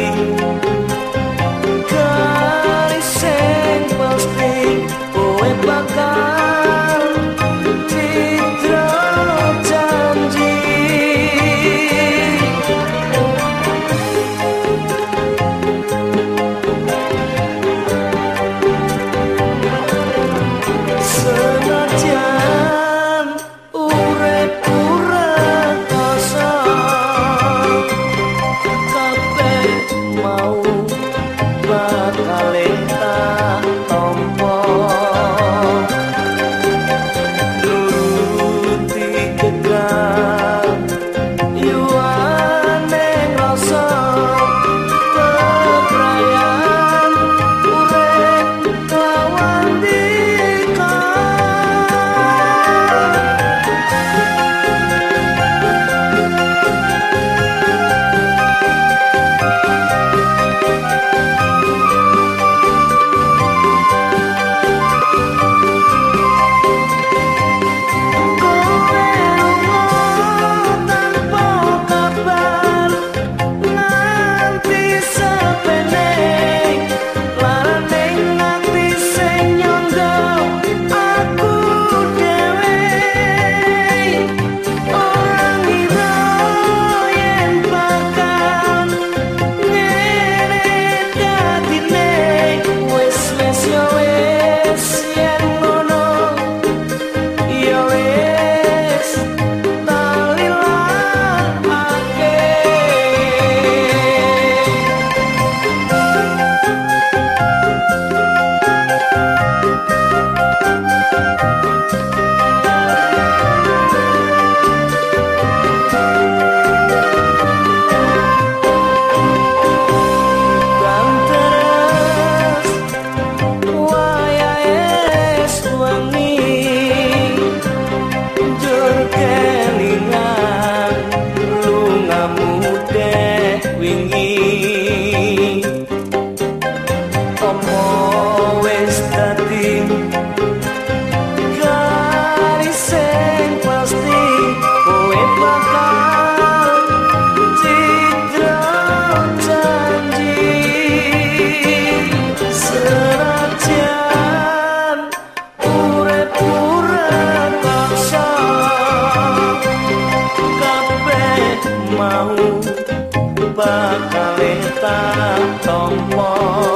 You. bakal tak tompok